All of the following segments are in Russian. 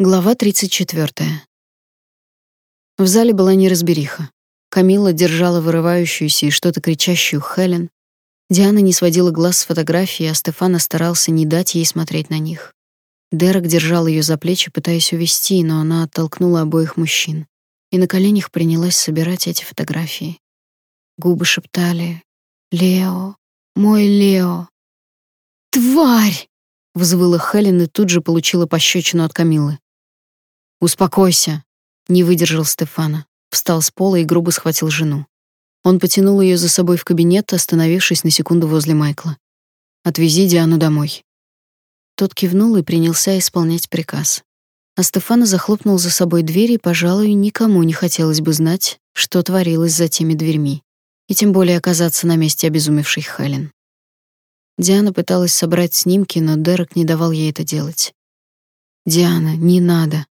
Глава 34. В зале была неразбериха. Камила держала вырывающуюся и что-то кричащую Хелен. Диана не сводила глаз с фотографии, а Стефана старался не дать ей смотреть на них. Дерек держал ее за плечи, пытаясь увести, но она оттолкнула обоих мужчин и на коленях принялась собирать эти фотографии. Губы шептали: "Лео, мой Лео". "Тварь!" взвыла Хелен и тут же получила пощечину от Камилы. «Успокойся», — не выдержал Стефана. Встал с пола и грубо схватил жену. Он потянул ее за собой в кабинет, остановившись на секунду возле Майкла. «Отвези Диану домой». Тот кивнул и принялся исполнять приказ. А Стефана захлопнул за собой дверь, и, пожалуй, никому не хотелось бы знать, что творилось за теми дверьми, и тем более оказаться на месте обезумевшей Хелен. Диана пыталась собрать снимки, но Дерек не давал ей это делать. «Диана, не надо»,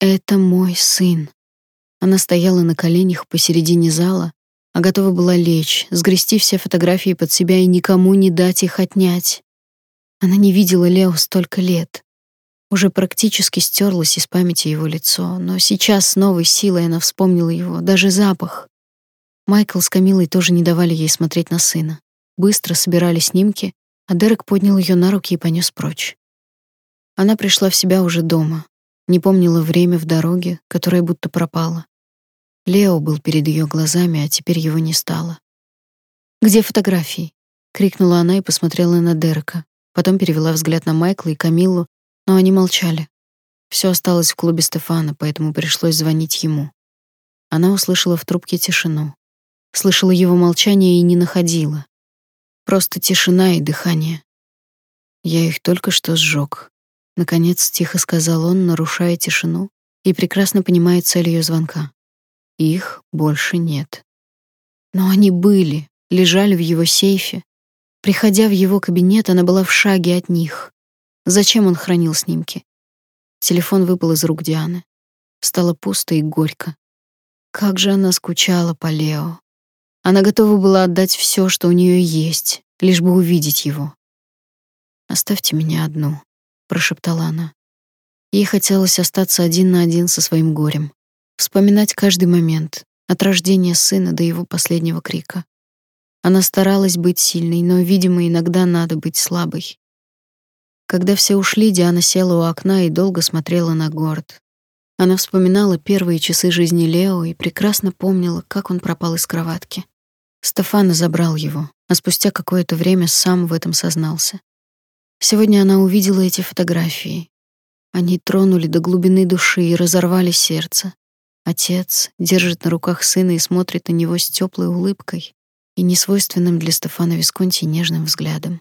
это мой сын. Она стояла на коленях посередине зала, а готова была лечь, сгрести все фотографии под себя и никому не дать их отнять. Она не видела Лео столько лет. Уже практически стерлось из памяти его лицо, но сейчас с новой силой она вспомнила его, даже запах. Майкл с Камилой тоже не давали ей смотреть на сына. Быстро собирали снимки, а Дерек поднял ее на руки и понес прочь. Она пришла в себя уже дома, не помнила время в дороге, которое будто пропало. Лео был перед ее глазами, а теперь его не стало. «Где фотографии?» — крикнула она и посмотрела на Дерека. Потом перевела взгляд на Майкла и Камиллу, но они молчали. Все осталось в клубе Стефана, поэтому пришлось звонить ему. Она услышала в трубке тишину. Слышала его молчание и не находила. Просто тишина и дыхание. Я их только что сжег. Наконец тихо сказал он, нарушая тишину, и прекрасно понимая цель ее звонка. Их больше нет. Но они были, лежали в его сейфе. Приходя в его кабинет, она была в шаге от них. Зачем он хранил снимки? Телефон выпал из рук Дианы. Стало пусто и горько. Как же она скучала по Лео. Она готова была отдать все, что у нее есть, лишь бы увидеть его. Оставьте меня одну, прошептала она. Ей хотелось остаться один на один со своим горем, вспоминать каждый момент, от рождения сына до его последнего крика. Она старалась быть сильной, но, видимо, иногда надо быть слабой. Когда все ушли, Диана села у окна и долго смотрела на город. Она вспоминала первые часы жизни Лео и прекрасно помнила, как он пропал из кроватки. Стефана забрал его, а спустя какое-то время сам в этом сознался. Сегодня она увидела эти фотографии. Они тронули до глубины души и разорвали сердце. Отец держит на руках сына и смотрит на него с теплой улыбкой и несвойственным для Стефана Висконти нежным взглядом.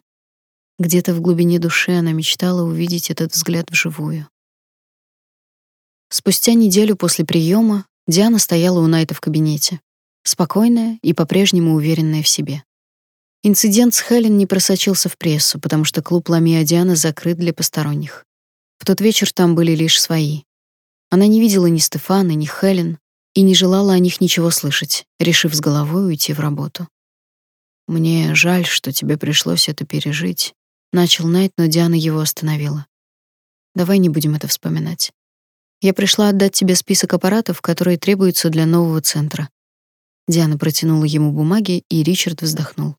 Где-то в глубине души она мечтала увидеть этот взгляд вживую. Спустя неделю после приема Диана стояла у Найта в кабинете, спокойная и по-прежнему уверенная в себе. Инцидент с Хелен не просочился в прессу, потому что клуб Ламия Диана закрыт для посторонних. В тот вечер там были лишь свои. Она не видела ни Стефана, ни Хелен и не желала о них ничего слышать, решив с головой уйти в работу. Мне жаль, что тебе пришлось это пережить, начал Найт, но Диана его остановила. Давай не будем это вспоминать. Я пришла отдать тебе список аппаратов, которые требуются для нового центра. Диана протянула ему бумаги, и Ричард вздохнул.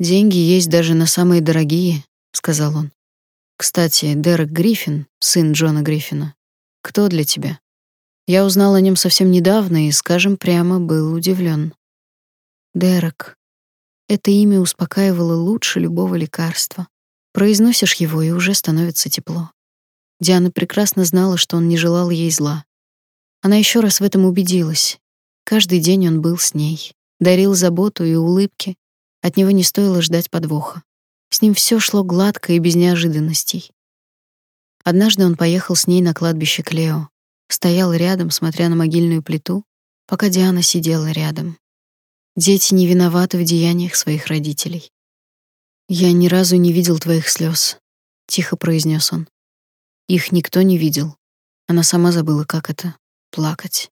Деньги есть даже на самые дорогие, сказал он. Кстати, Дерек Гриффин, сын Джона Гриффина. Кто для тебя? Я узнал о нем совсем недавно и, скажем прямо, был удивлен. Дерек. Это имя успокаивало лучше любого лекарства. Произносишь его, и уже становится тепло. Диана прекрасно знала, что он не желал ей зла. Она еще раз в этом убедилась. Каждый день он был с ней, дарил заботу и улыбки, от него не стоило ждать подвоха. С ним все шло гладко и без неожиданностей. Однажды он поехал с ней на кладбище Клео. Стоял рядом, смотря на могильную плиту, пока Диана сидела рядом. Дети не виноваты в деяниях своих родителей. Я ни разу не видел твоих слез, тихо произнес он. Их никто не видел. Она сама забыла, как это плакать.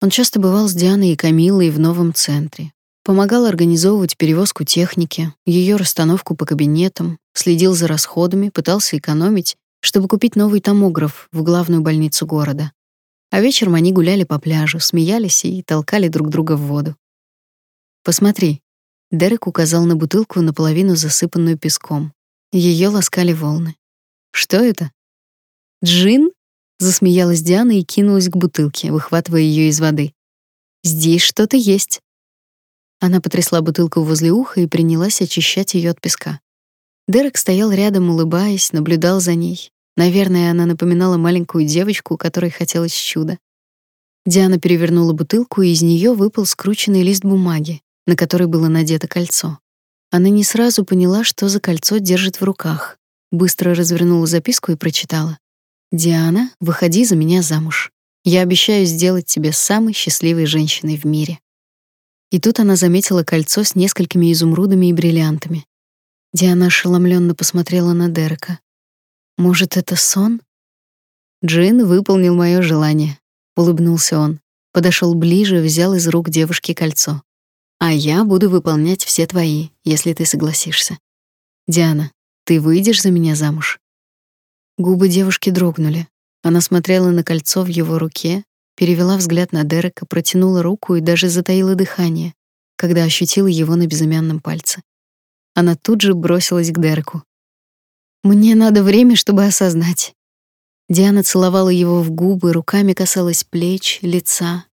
Он часто бывал с Дианой и Камилой в новом центре, Помогал организовывать перевозку техники, ее расстановку по кабинетам, следил за расходами, пытался экономить чтобы купить новый томограф в главную больницу города. А вечером они гуляли по пляжу, смеялись и толкали друг друга в воду. «Посмотри», — Дерек указал на бутылку, наполовину засыпанную песком. Ее ласкали волны. «Что это?» «Джин?» — засмеялась Диана и кинулась к бутылке, выхватывая ее из воды. «Здесь что-то есть». Она потрясла бутылку возле уха и принялась очищать ее от песка. Дерек стоял рядом, улыбаясь, наблюдал за ней. Наверное, она напоминала маленькую девочку, которой хотелось чуда. Диана перевернула бутылку, и из нее выпал скрученный лист бумаги, на который было надето кольцо. Она не сразу поняла, что за кольцо держит в руках. Быстро развернула записку и прочитала: "Диана, выходи за меня замуж. Я обещаю сделать тебя самой счастливой женщиной в мире". И тут она заметила кольцо с несколькими изумрудами и бриллиантами. Диана ошеломленно посмотрела на Дерека. Может, это сон? Джин выполнил мое желание, улыбнулся он. Подошел ближе, взял из рук девушки кольцо. А я буду выполнять все твои, если ты согласишься. Диана, ты выйдешь за меня замуж? Губы девушки дрогнули. Она смотрела на кольцо в его руке, перевела взгляд на Дерека, протянула руку и даже затаила дыхание, когда ощутила его на безымянном пальце. Она тут же бросилась к Дереку. Мне надо время, чтобы осознать. Диана целовала его в губы, руками касалась плеч, лица,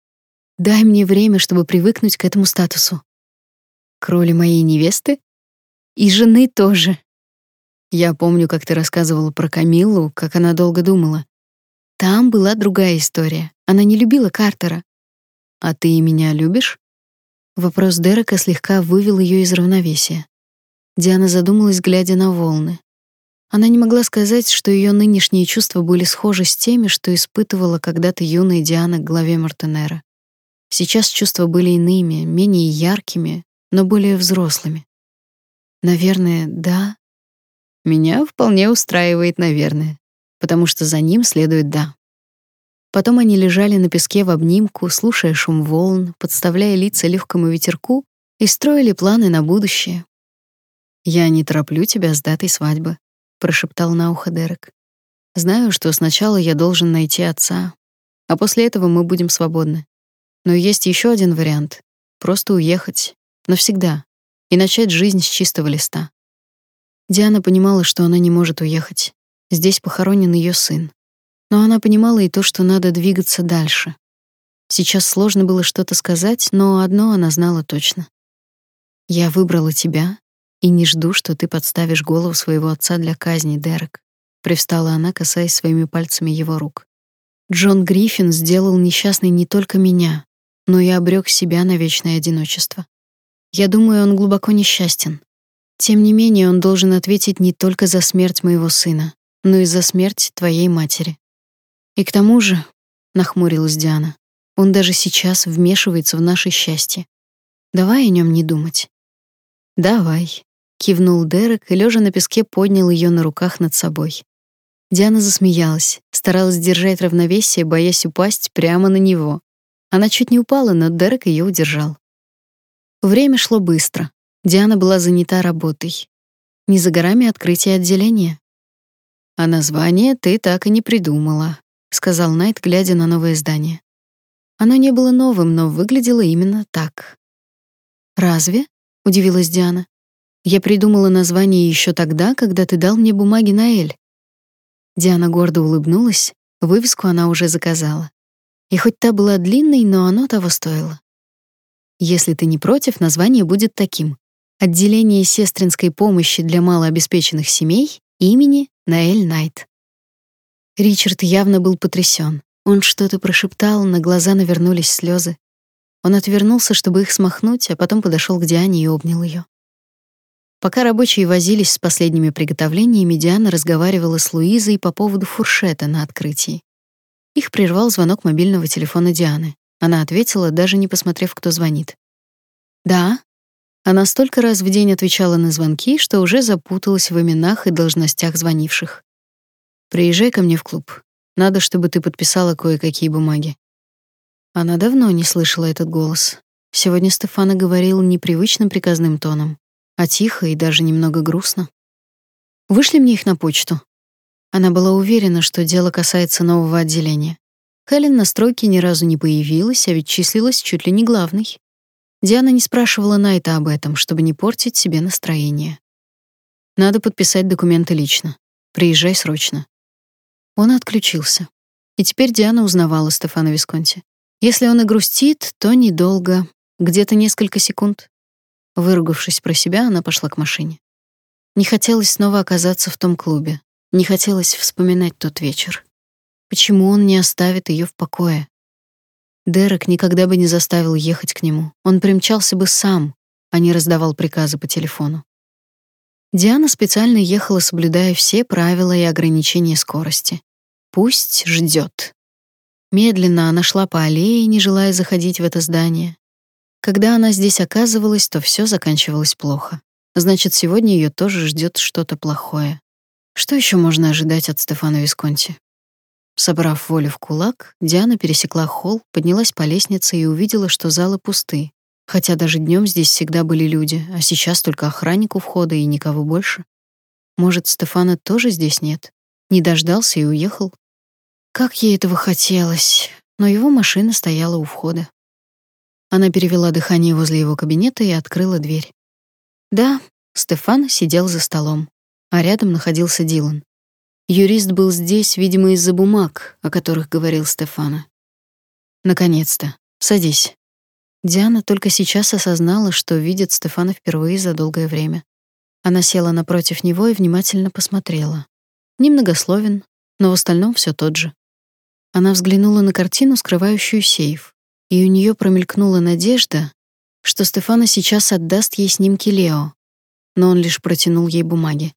Дай мне время, чтобы привыкнуть к этому статусу. К роли моей невесты и жены тоже. Я помню, как ты рассказывала про Камилу, как она долго думала. Там была другая история. Она не любила Картера. А ты меня любишь? Вопрос Дерека слегка вывел ее из равновесия. Диана задумалась, глядя на волны. Она не могла сказать, что ее нынешние чувства были схожи с теми, что испытывала когда-то юная Диана к главе Мартенера. Сейчас чувства были иными, менее яркими, но более взрослыми. Наверное, да. Меня вполне устраивает, наверное, потому что за ним следует да. Потом они лежали на песке в обнимку, слушая шум волн, подставляя лица легкому ветерку и строили планы на будущее. Я не тороплю тебя с датой свадьбы, прошептал на ухо Дерек. Знаю, что сначала я должен найти отца, а после этого мы будем свободны. Но есть еще один вариант просто уехать навсегда и начать жизнь с чистого листа. Диана понимала, что она не может уехать. Здесь похоронен ее сын. Но она понимала и то, что надо двигаться дальше. Сейчас сложно было что-то сказать, но одно она знала точно. Я выбрала тебя и не жду, что ты подставишь голову своего отца для казни, Дерек. Привстала она, касаясь своими пальцами его рук. Джон Гриффин сделал несчастной не только меня, но и обрек себя на вечное одиночество. Я думаю, он глубоко несчастен. Тем не менее, он должен ответить не только за смерть моего сына, но и за смерть твоей матери. И к тому же, нахмурилась Диана, он даже сейчас вмешивается в наше счастье. Давай о нем не думать. Давай, кивнул Дерек и лежа на песке поднял ее на руках над собой. Диана засмеялась, старалась держать равновесие, боясь упасть прямо на него. Она чуть не упала, но Дерек ее удержал. Время шло быстро. Диана была занята работой. Не за горами открытие отделения. А название ты так и не придумала, сказал Найт, глядя на новое здание. Оно не было новым, но выглядело именно так. Разве? удивилась Диана. Я придумала название еще тогда, когда ты дал мне бумаги на Эль. Диана гордо улыбнулась, вывеску она уже заказала. И хоть та была длинной, но оно того стоило. Если ты не против, название будет таким: Отделение сестринской помощи для малообеспеченных семей имени Наэль Найт. Ричард явно был потрясен. Он что-то прошептал, на глаза навернулись слезы. Он отвернулся, чтобы их смахнуть, а потом подошел к Диане и обнял ее. Пока рабочие возились с последними приготовлениями, Диана разговаривала с Луизой по поводу фуршета на открытии. Их прервал звонок мобильного телефона Дианы. Она ответила, даже не посмотрев, кто звонит. «Да». Она столько раз в день отвечала на звонки, что уже запуталась в именах и должностях звонивших. «Приезжай ко мне в клуб. Надо, чтобы ты подписала кое-какие бумаги». Она давно не слышала этот голос. Сегодня Стефана говорил непривычным приказным тоном, а тихо и даже немного грустно. «Вышли мне их на почту», Она была уверена, что дело касается нового отделения. Хелен на стройке ни разу не появилась, а ведь числилась чуть ли не главной. Диана не спрашивала Найта об этом, чтобы не портить себе настроение. Надо подписать документы лично. Приезжай срочно. Он отключился. И теперь Диана узнавала Стефана Висконти. Если он и грустит, то недолго, где-то несколько секунд. Выругавшись про себя, она пошла к машине. Не хотелось снова оказаться в том клубе. Не хотелось вспоминать тот вечер. Почему он не оставит ее в покое? Дерек никогда бы не заставил ехать к нему. Он примчался бы сам, а не раздавал приказы по телефону. Диана специально ехала, соблюдая все правила и ограничения скорости. Пусть ждет. Медленно она шла по аллее, не желая заходить в это здание. Когда она здесь оказывалась, то все заканчивалось плохо. Значит, сегодня ее тоже ждет что-то плохое. Что еще можно ожидать от Стефана Висконти? Собрав волю в кулак, Диана пересекла холл, поднялась по лестнице и увидела, что залы пусты. Хотя даже днем здесь всегда были люди, а сейчас только охранник у входа и никого больше. Может, Стефана тоже здесь нет? Не дождался и уехал? Как ей этого хотелось, но его машина стояла у входа. Она перевела дыхание возле его кабинета и открыла дверь. Да, Стефан сидел за столом, а рядом находился Дилан. Юрист был здесь, видимо, из-за бумаг, о которых говорил Стефана. Наконец-то. Садись. Диана только сейчас осознала, что видит Стефана впервые за долгое время. Она села напротив него и внимательно посмотрела. Немногословен, но в остальном все тот же. Она взглянула на картину, скрывающую сейф, и у нее промелькнула надежда, что Стефана сейчас отдаст ей снимки Лео, но он лишь протянул ей бумаги.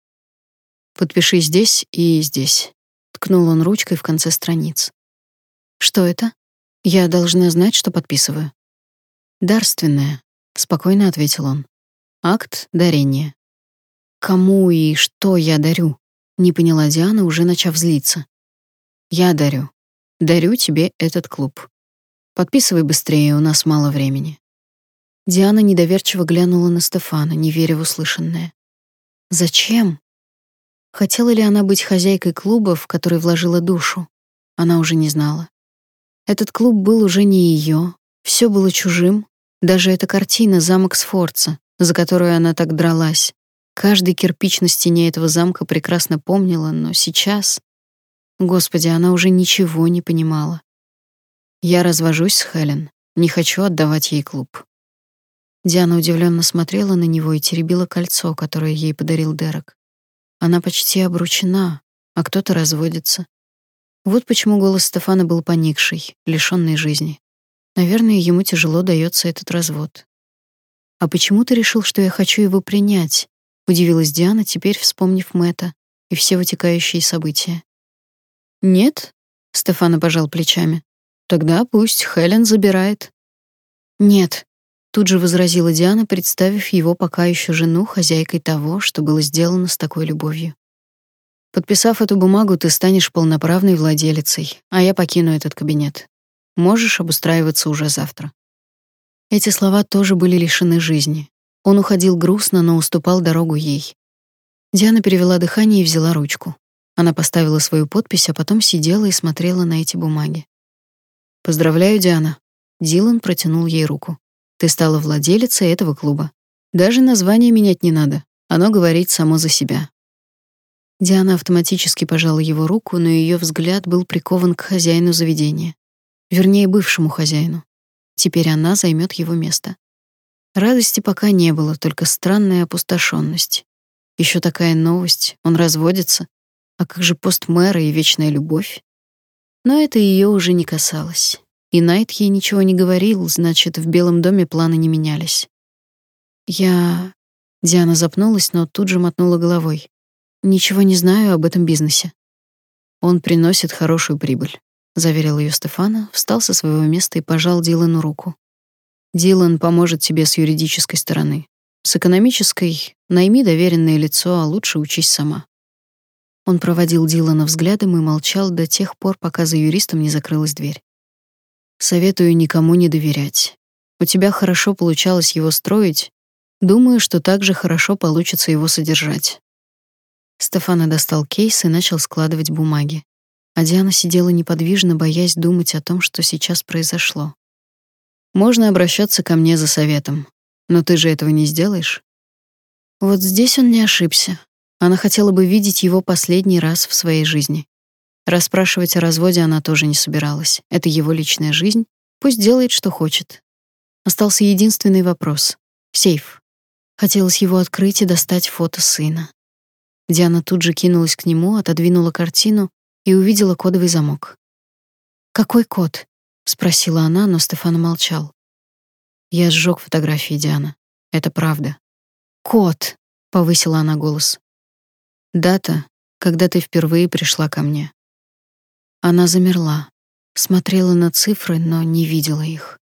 Подпиши здесь и здесь. Ткнул он ручкой в конце страниц. Что это? Я должна знать, что подписываю. Дарственное, спокойно ответил он. Акт дарения. Кому и что я дарю? Не поняла Диана, уже начав злиться. Я дарю. Дарю тебе этот клуб. Подписывай быстрее, у нас мало времени. Диана недоверчиво глянула на Стефана, не веря в услышанное. Зачем? Хотела ли она быть хозяйкой клуба, в который вложила душу? Она уже не знала. Этот клуб был уже не ее, все было чужим, даже эта картина «Замок Сфорца», за которую она так дралась. Каждый кирпич на стене этого замка прекрасно помнила, но сейчас... Господи, она уже ничего не понимала. Я развожусь с Хелен, не хочу отдавать ей клуб. Диана удивленно смотрела на него и теребила кольцо, которое ей подарил Дерек. Она почти обручена, а кто-то разводится. Вот почему голос Стефана был поникший, лишённый жизни. Наверное, ему тяжело даётся этот развод. А почему ты решил, что я хочу его принять? Удивилась Диана, теперь вспомнив Мэтта и все вытекающие события. Нет, Стефана пожал плечами. Тогда пусть Хелен забирает. Нет, Тут же возразила Диана, представив его пока еще жену хозяйкой того, что было сделано с такой любовью. Подписав эту бумагу, ты станешь полноправной владелицей, а я покину этот кабинет. Можешь обустраиваться уже завтра. Эти слова тоже были лишены жизни. Он уходил грустно, но уступал дорогу ей. Диана перевела дыхание и взяла ручку. Она поставила свою подпись, а потом сидела и смотрела на эти бумаги. Поздравляю, Диана. Дилан протянул ей руку. Ты стала владелицей этого клуба. Даже название менять не надо. Оно говорит само за себя. Диана автоматически пожала его руку, но ее взгляд был прикован к хозяину заведения. Вернее, бывшему хозяину. Теперь она займет его место. Радости пока не было, только странная опустошенность. Еще такая новость, он разводится. А как же пост мэра и вечная любовь? Но это ее уже не касалось. И Найт ей ничего не говорил, значит, в Белом доме планы не менялись. Я Диана запнулась, но тут же мотнула головой. Ничего не знаю об этом бизнесе. Он приносит хорошую прибыль, заверил ее Стефана, встал со своего места и пожал Дилану руку. Дилан поможет тебе с юридической стороны. С экономической найми доверенное лицо, а лучше учись сама. Он проводил Дилана взглядом и молчал до тех пор, пока за юристом не закрылась дверь. Советую никому не доверять. У тебя хорошо получалось его строить, думаю, что так же хорошо получится его содержать. Стефана достал кейс и начал складывать бумаги. А Диана сидела неподвижно, боясь думать о том, что сейчас произошло. Можно обращаться ко мне за советом, но ты же этого не сделаешь. Вот здесь он не ошибся. Она хотела бы видеть его последний раз в своей жизни. Расспрашивать о разводе она тоже не собиралась. Это его личная жизнь, пусть делает, что хочет. Остался единственный вопрос сейф. Хотелось его открыть и достать фото сына. Диана тут же кинулась к нему, отодвинула картину и увидела кодовый замок. Какой код? Спросила она, но Стефан молчал. Я сжег фотографии Диана. Это правда. Код, повысила она голос. Дата, когда ты впервые пришла ко мне. Она замерла, смотрела на цифры, но не видела их.